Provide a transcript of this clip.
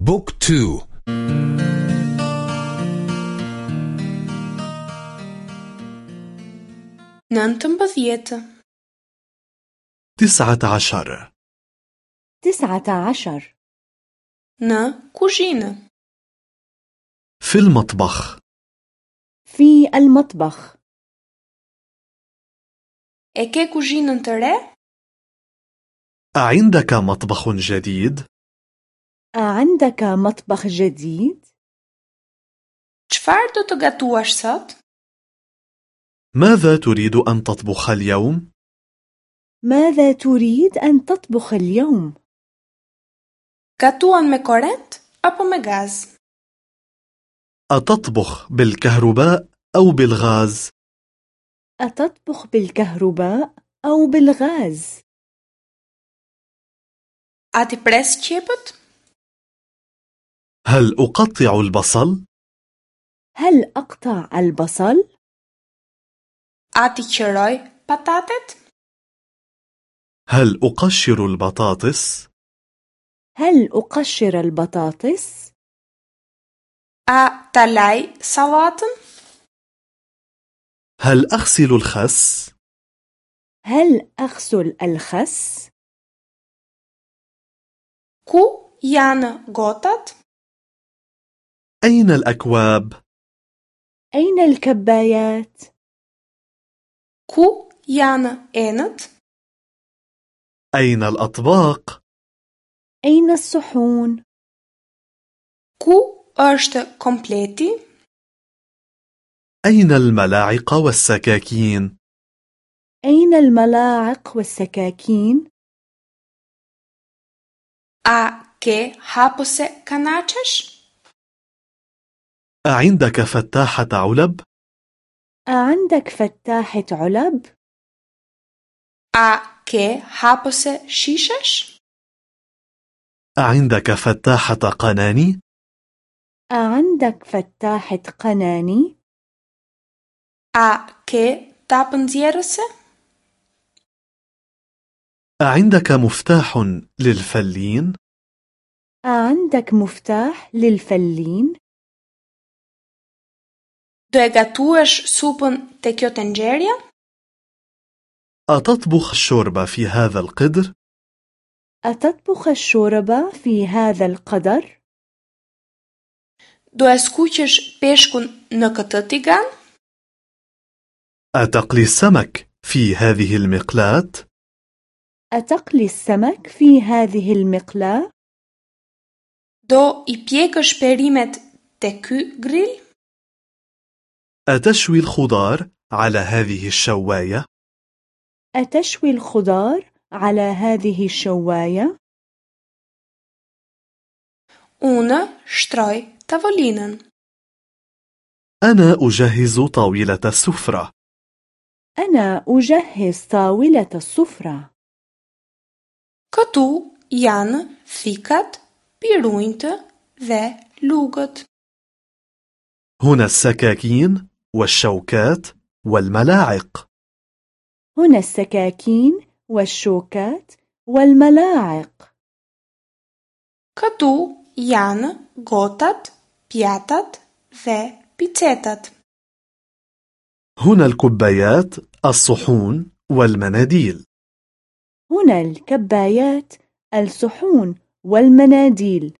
بوك تو. نانتم بذيت تسعة عشر. تسعة عشر. نا كوجينة في المطبخ. في المطبخ. أكي كوجينة ترى أعندك مطبخ جديد؟ أعندك مطبخ جديد؟ Çfarë do të gatuash sot? ماذا تريد أن تطبخ اليوم؟ ماذا تريد أن تطبخ اليوم؟ Gatuan me korrent apo me gaz? أتطبخ بالكهرباء أو بالغاز؟ أتطبخ بالكهرباء أو بالغاز؟ A ti pres qepët? هل أقطع البصل؟ هل أقطع البصل؟ A ti qëroj patatet? هل أقشر البطاطس؟ هل أقشر البطاطس؟ A ta laj sallatën? هل أغسل الخس؟ هل أغسل الخس؟ Ku janë gotat? أين الأكواب؟ أين الكبايات؟ Ku janë enët? أين الأطباق؟ أين الصحون؟ Ku është kompleti? أين الملاعق والسكاكين؟ أين الملاعق والسكاكين؟ A ke hapëse kanaçesh? أعندك فتاحة علب؟ أعندك فتاحة علب؟ A ke hapëse shishesh? أعندك فتاحة قناني؟ أعندك فتاحة قناني؟ A ke tapë nxjerrëse? أعندك مفتاح للفلين؟ أعندك مفتاح للفلين؟ Do e gatuash supën te kjo tenxherja? أتطبخ الشوربة في هذا القدر؟ أتطبخ الشوربة في هذا القدر؟ Do e skuqësh peshkun në këtë tigan? أتقلي السمك في هذه المقلاة؟ أتقلي السمك في هذه المقلاة؟ Do i pjekësh perimet te ky grill? أتشوي الخضار على هذه الشواية؟ أتشوي الخضار على هذه الشواية؟ Unë shtroj tavolinën. أنا أجهز طاولة السفرة. أنا أجهز طاولة السفرة. Këtu janë thikat, pirunjtë dhe lugët. هنا السكاكين والشوكات والملاعق. هنا السكاكين والشوكات والملاعق. Këtu janë gotat, pjatat dhe picetat. هنا الكبايات، الصحون والمناديل. هنا الكبايات، الصحون والمناديل.